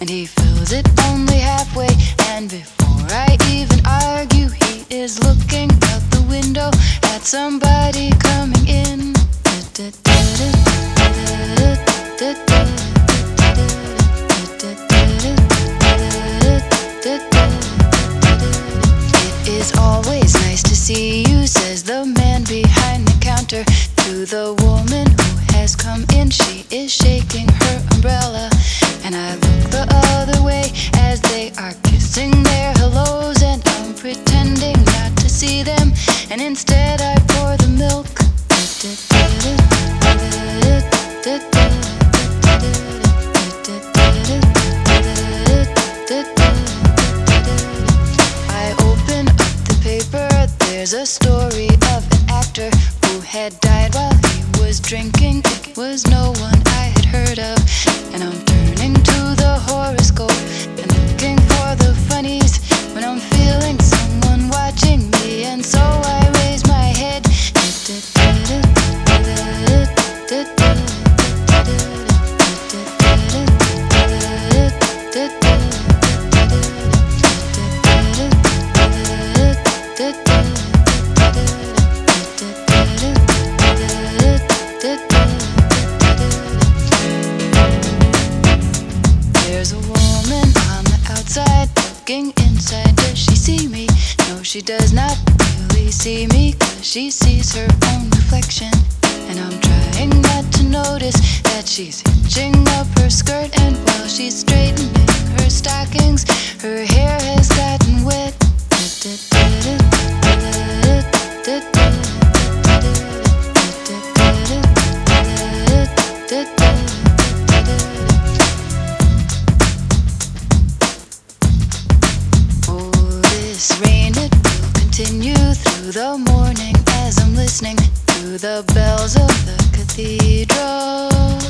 and he fills it only halfway. And before I even argue, he is looking out the window at somebody coming in. It is always nice to see you, says the man behind the counter to the woman who has come in. She is shaking her umbrella, and I look the other way as they are kissing their hellos, and I'm pretending not to see them, and instead I pour the milk. I open up the paper. There's a story of an actor who had died while he was drinking. It was no one looking inside. Does she see me? No, she does not really see me. Cause she sees her own reflection. And I'm trying not to notice that she's hitching up her skirt. And while she's straightening her stockings, her hair the morning as I'm listening to the bells of the cathedral.